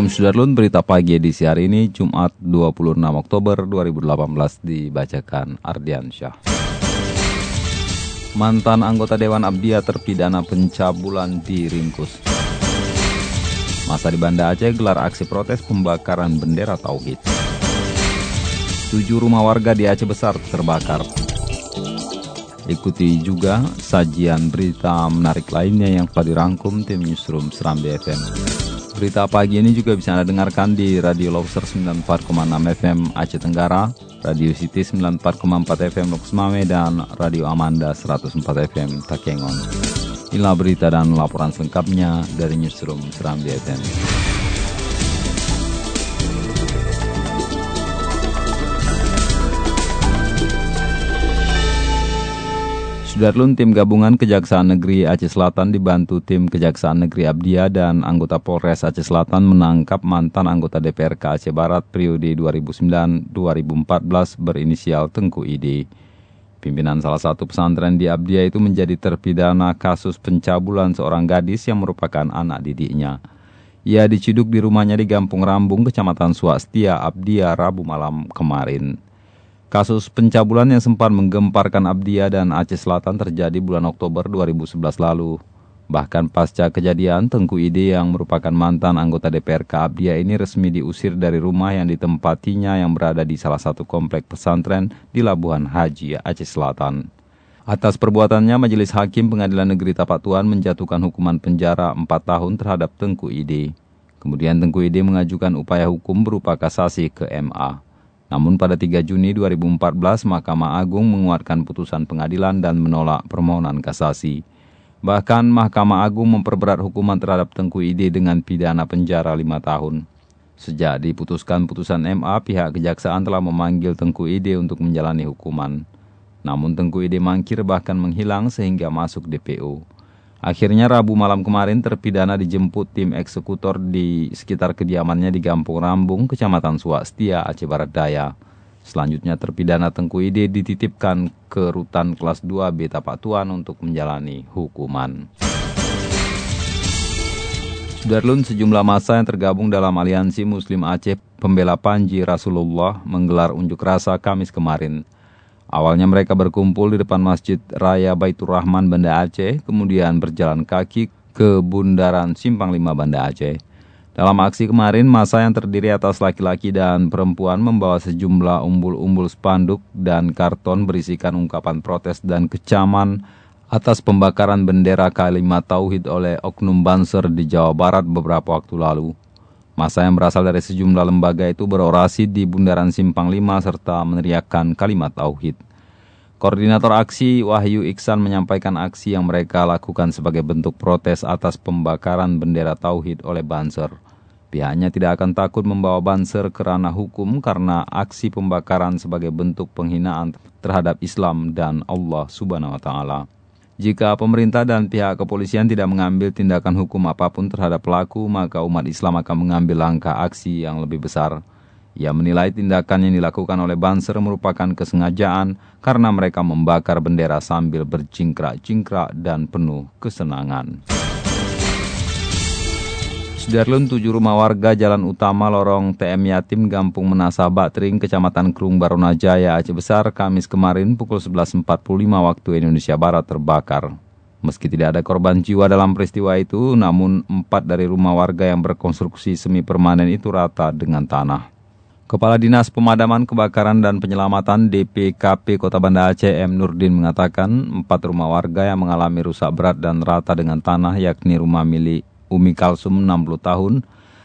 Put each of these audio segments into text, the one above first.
Assalamualaikum Sudarlun, berita pagi edisi hari ini Jumat 26 Oktober 2018 dibacakan Ardian Syah. Mantan anggota Dewan Abdia terpidana pencabulan diringkus. Masa di Banda Aceh gelar aksi protes pembakaran bendera Tauhid. Tujuh rumah warga di Aceh Besar terbakar. Ikuti juga sajian berita menarik lainnya yang telah dirangkum tim Newsroom Seram BFM. Berita pagi ini juga bisa Anda dengarkan di Radio Lobster 94,6 FM Aceh Tenggara, Radio City 94,4 FM Loks Mame, dan Radio Amanda 104 FM Takengon. Inilah berita dan laporan selengkapnya dari Newsroom Seram BFM. Sudarlun tim gabungan Kejaksaan Negeri Aceh Selatan dibantu tim Kejaksaan Negeri Abdia dan anggota Polres Aceh Selatan menangkap mantan anggota DPRK Aceh Barat periode 2009-2014 berinisial Tengku Idi. Pimpinan salah satu pesantren di Abdia itu menjadi terpidana kasus pencabulan seorang gadis yang merupakan anak didiknya. Ia diciduk di rumahnya di Gampung Rambung, Kecamatan Swastia, Abdia, Rabu malam kemarin. Kasus pencabulan yang sempat menggemparkan Abdia dan Aceh Selatan terjadi bulan Oktober 2011 lalu. Bahkan pasca kejadian, Tengku Ide yang merupakan mantan anggota DPRK Abdia ini resmi diusir dari rumah yang ditempatinya yang berada di salah satu komplek pesantren di Labuhan Haji, Aceh Selatan. Atas perbuatannya, Majelis Hakim Pengadilan Negeri Tapatuan menjatuhkan hukuman penjara 4 tahun terhadap Tengku Ide. Kemudian Tengku Ide mengajukan upaya hukum berupa kasasi ke MA. Namun pada 3 Juni 2014, Mahkamah Agung menguatkan putusan pengadilan dan menolak permohonan kasasi. Bahkan Mahkamah Agung memperberat hukuman terhadap Tengku Ide dengan pidana penjara 5 tahun. Sejak diputuskan putusan MA, pihak kejaksaan telah memanggil Tengku Ide untuk menjalani hukuman. Namun Tengku Ide mangkir bahkan menghilang sehingga masuk DPO. Akhirnya Rabu malam kemarin terpidana dijemput tim eksekutor di sekitar kediamannya di Gampung Rambung, Kecamatan Swastia, Aceh Barat Daya. Selanjutnya terpidana Tengku Ide dititipkan ke rutan kelas 2 B Tapak Tuan untuk menjalani hukuman. Sudarlun sejumlah masa yang tergabung dalam aliansi Muslim Aceh Pembela Panji Rasulullah menggelar unjuk rasa Kamis kemarin. Awalnya mereka berkumpul di depan Masjid Raya Baitur Rahman Banda Aceh, kemudian berjalan kaki ke Bundaran Simpang 5 Banda Aceh. Dalam aksi kemarin, masa yang terdiri atas laki-laki dan perempuan membawa sejumlah umbul-umbul spanduk dan karton berisikan ungkapan protes dan kecaman atas pembakaran bendera kalimat tauhid oleh Oknum Banser di Jawa Barat beberapa waktu lalu. Masa yang berasal dari sejumlah lembaga itu berorasi di Bundaran Simpang 5 serta meneriakkan kalimat tauhid. Koordinator aksi Wahyu Iksan menyampaikan aksi yang mereka lakukan sebagai bentuk protes atas pembakaran bendera tauhid oleh Banser. Pihaknya tidak akan takut membawa Banser ke ranah hukum karena aksi pembakaran sebagai bentuk penghinaan terhadap Islam dan Allah Subhanahu wa taala. Jika pemerintah dan pihak kepolisian tidak mengambil tindakan hukum apa pun terhadap pelaku, maka umat Islam akan mengambil langkah aksi yang lebih besar. Ia menilai tindakan yang dilakukan oleh Banser merupakan kesengajaan karena mereka membakar bendera sambil bercingkrak-cingkrak dan penuh kesenangan. Sudarlun tujuh rumah warga Jalan Utama Lorong TM Yatim Gampung Menasa Batring, Kecamatan Krung Barunajaya, Aceh Besar, Kamis kemarin pukul 11.45 waktu Indonesia Barat terbakar. Meski tidak ada korban jiwa dalam peristiwa itu, namun empat dari rumah warga yang berkonstruksi semi permanen itu rata dengan tanah. Kepala Dinas Pemadaman Kebakaran dan Penyelamatan DPKP Kota Banda Aceh M. Nurdin mengatakan empat rumah warga yang mengalami rusak berat dan rata dengan tanah yakni rumah milik Umi Kalsum 60 tahun,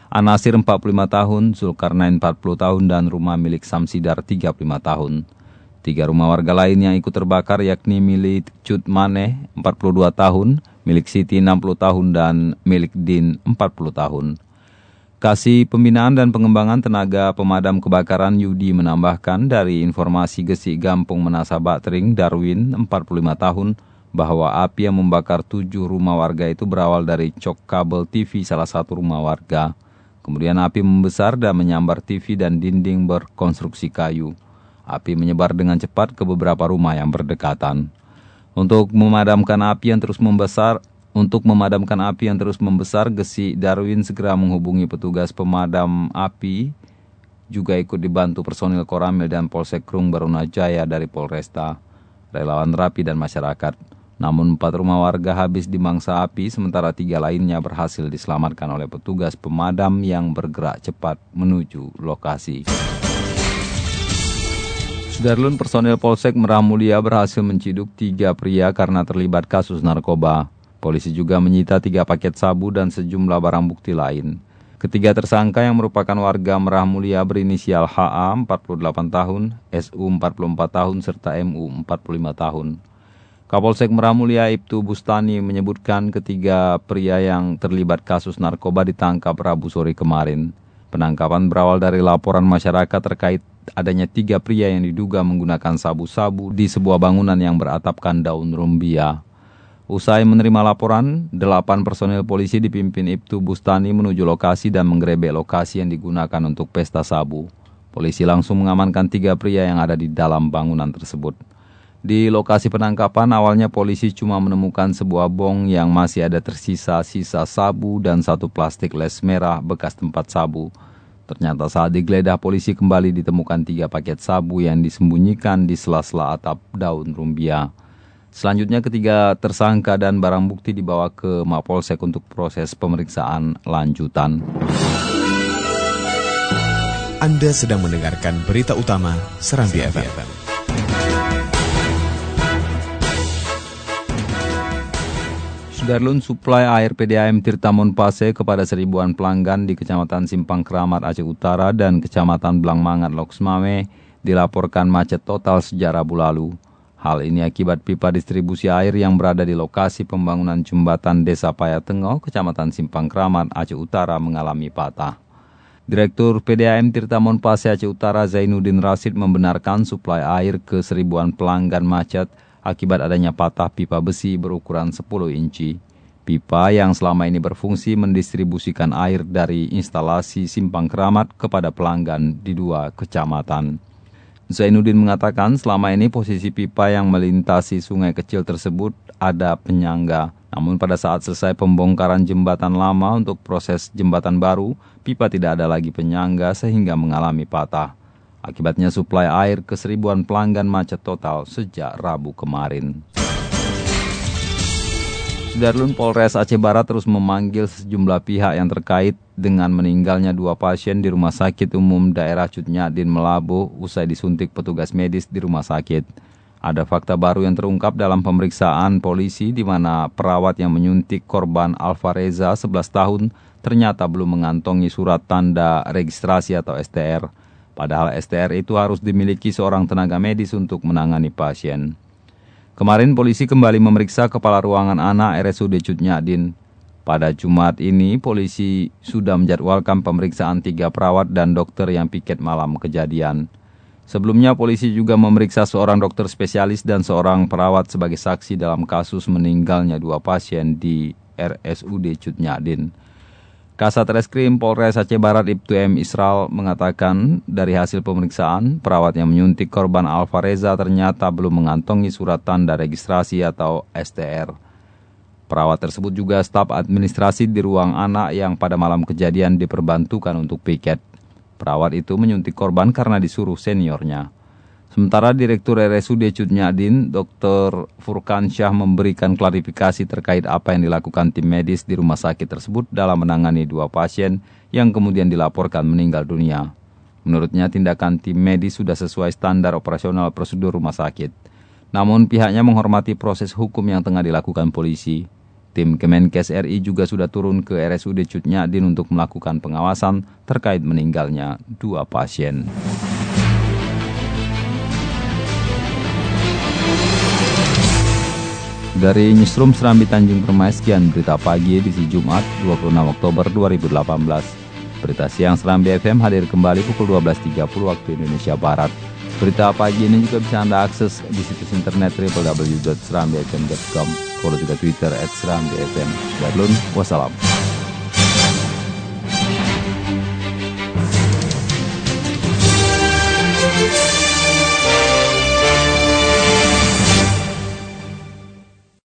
Anasir 45 tahun, Zulkarnain 40 tahun, dan rumah milik Samsidar 35 tahun. Tiga rumah warga lain yang ikut terbakar yakni milik Cut Maneh 42 tahun, milik Siti 60 tahun dan milik Din 40 tahun. Kasih Pembinaan dan Pengembangan Tenaga Pemadam Kebakaran Yudi menambahkan dari informasi Gesi Gampung Menasabak Tering Darwin 45 tahun bahwa api yang membakar tujuh rumah warga itu berawal dari cok kabel TV salah satu rumah warga. Kemudian api membesar dan menyambar TV dan dinding berkonstruksi kayu. Api menyebar dengan cepat ke beberapa rumah yang berdekatan. Untuk memadamkan api yang terus membesar, untuk memadamkan api yang terus membesar, Gesi Darwin segera menghubungi petugas pemadam api, juga ikut dibantu personil Koramil dan Polsek Krung Barunajaya dari Polresta, relawan Rapi dan masyarakat. Namun empat rumah warga habis dimangsa api, sementara tiga lainnya berhasil diselamatkan oleh petugas pemadam yang bergerak cepat menuju lokasi. Sudarlun personil Polsek Merah Mulia berhasil menciduk tiga pria karena terlibat kasus narkoba. Polisi juga menyita tiga paket sabu dan sejumlah barang bukti lain. Ketiga tersangka yang merupakan warga Merah Mulia berinisial HA 48 tahun, SU 44 tahun, serta MU 45 tahun. Kapolsek Merah Mulia Ibtu Bustani menyebutkan ketiga pria yang terlibat kasus narkoba ditangkap Rabu sore kemarin. Penangkapan berawal dari laporan masyarakat terkait adanya tiga pria yang diduga menggunakan sabu-sabu di sebuah bangunan yang beratapkan daun rumbia. Usai menerima laporan, delapan personil polisi dipimpin Ibtu Bustani menuju lokasi dan menggerebek lokasi yang digunakan untuk pesta sabu. Polisi langsung mengamankan tiga pria yang ada di dalam bangunan tersebut. Di lokasi penangkapan, awalnya polisi cuma menemukan sebuah bong yang masih ada tersisa sisa sabu dan satu plastik les merah bekas tempat sabu. Ternyata saat digeledah polisi kembali ditemukan tiga paket sabu yang disembunyikan di sela-sela atap daun rumbia. Selanjutnya ketiga tersangka dan barang bukti dibawa ke Mapolsek untuk proses pemeriksaan lanjutan. Anda sedang mendengarkan berita utama Serambi FM. Sudarlun suplai air PDAM Tirtamon Pase kepada seribuan pelanggan di Kecamatan Simpang Keramat Aceh Utara dan Kecamatan Blangmangat Loksmame dilaporkan macet total sejak Rabu lalu. Hal ini akibat pipa distribusi air yang berada di lokasi pembangunan jembatan Desa Payatengah, Kecamatan Simpang Kramat, Aceh Utara mengalami patah. Direktur PDAM Tirtamon Pase Aceh Utara Zainuddin Rasid membenarkan suplai air ke seribuan pelanggan macet akibat adanya patah pipa besi berukuran 10 inci. Pipa yang selama ini berfungsi mendistribusikan air dari instalasi Simpang Keramat kepada pelanggan di dua kecamatan. Zainuddin mengatakan selama ini posisi pipa yang melintasi sungai kecil tersebut ada penyangga. Namun pada saat selesai pembongkaran jembatan lama untuk proses jembatan baru, pipa tidak ada lagi penyangga sehingga mengalami patah. Akibatnya suplai air ke seribuan pelanggan macet total sejak Rabu kemarin. Darlun Polres Aceh Barat terus memanggil sejumlah pihak yang terkait dengan meninggalnya dua pasien di Rumah Sakit Umum Daerah Cutnyadin Melabuh usai disuntik petugas medis di rumah sakit. Ada fakta baru yang terungkap dalam pemeriksaan polisi di mana perawat yang menyuntik korban Alvareza 11 tahun ternyata belum mengantongi surat tanda registrasi atau STR. Padahal STR itu harus dimiliki seorang tenaga medis untuk menangani pasien. Kemarin polisi kembali memeriksa kepala ruangan anak RSUD Cutnyadin. Pada Jumat ini, polisi sudah menjadwalkan pemeriksaan tiga perawat dan dokter yang piket malam kejadian. Sebelumnya, polisi juga memeriksa seorang dokter spesialis dan seorang perawat sebagai saksi dalam kasus meninggalnya dua pasien di RSUD Cutnyadin. Kasat Reskrim Polres Aceh Barat Ibtu M. Israel mengatakan dari hasil pemeriksaan, perawat yang menyuntik korban Alvareza ternyata belum mengantongi surat tanda registrasi atau STR. Perawat tersebut juga staf administrasi di ruang anak yang pada malam kejadian diperbantukan untuk piket. Perawat itu menyuntik korban karena disuruh seniornya. Sementara Direktur RSUD Cudnyadin, Dr. Furkan Syah memberikan klarifikasi terkait apa yang dilakukan tim medis di rumah sakit tersebut dalam menangani dua pasien yang kemudian dilaporkan meninggal dunia. Menurutnya tindakan tim medis sudah sesuai standar operasional prosedur rumah sakit. Namun pihaknya menghormati proses hukum yang tengah dilakukan polisi. Tim Kemenkes RI juga sudah turun ke RSUD Cutnyadin untuk melakukan pengawasan terkait meninggalnya dua pasien. Dari Newsroom Serambi Tanjung Permai, sekian berita pagi edisi Jumat 26 Oktober 2018. Berita siang Serambi FM hadir kembali pukul 12.30 waktu Indonesia Barat. Berita pagi ini juga bisa Anda akses di situs internet www.serambifm.com. Follow juga Twitter at Serambi FM. Wassalam.